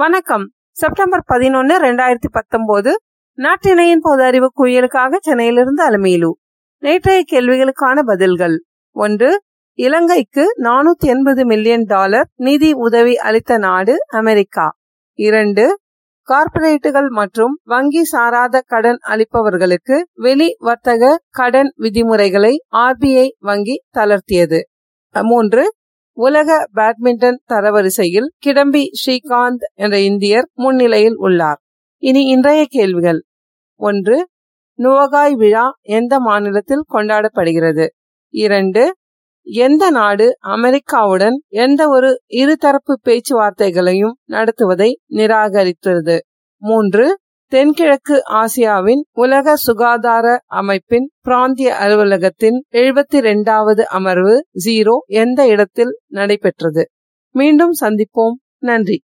வணக்கம். செப்டம்பர் பதினொன்னு ரெண்டாயிரத்தி பத்தொன்பது நாட்டினையின் பொது அறிவு குயிலுக்காக சென்னையிலிருந்து அலமையிலு நேற்றைய கேள்விகளுக்கான பதில்கள். ஒன்று இலங்கைக்கு நானூத்தி எண்பது மில்லியன் டாலர் நிதி உதவி அளித்த நாடு அமெரிக்கா. இரண்டு கார்ப்பரேட்டுகள் மற்றும் வங்கி சாராத கடன் அளிப்பவர்களுக்கு வெளி வர்த்தக கடன் விதிமுறைகளை ஆர்பிஐ வங்கி தளர்த்தியது. மூன்று உலக பேட்மிண்டன் தரவரிசையில் கிடம்பி ஸ்ரீகாந்த் என்ற இந்தியர் முன்னிலையில் உள்ளார். இனி இன்றைய கேள்விகள். ஒன்று நுவகாய் விழா எந்த மாநிலத்தில் கொண்டாடப்படுகிறது? இரண்டு எந்த நாடு அமெரிக்காவுடன் எந்த ஒரு இருதரப்பு பேச்சுவார்த்தைகளையும் நடத்துவதை நிராகரித்தது? மூன்று தென்கிழக்கு ஆசியாவின் உலக சுகாதார அமைப்பின் பிராந்திய அலுவலகத்தின் எழுபத்தி இரண்டாவது அமர்வு ஜீரோ எந்த இடத்தில் நடைபெற்றது? மீண்டும் சந்திப்போம். நன்றி.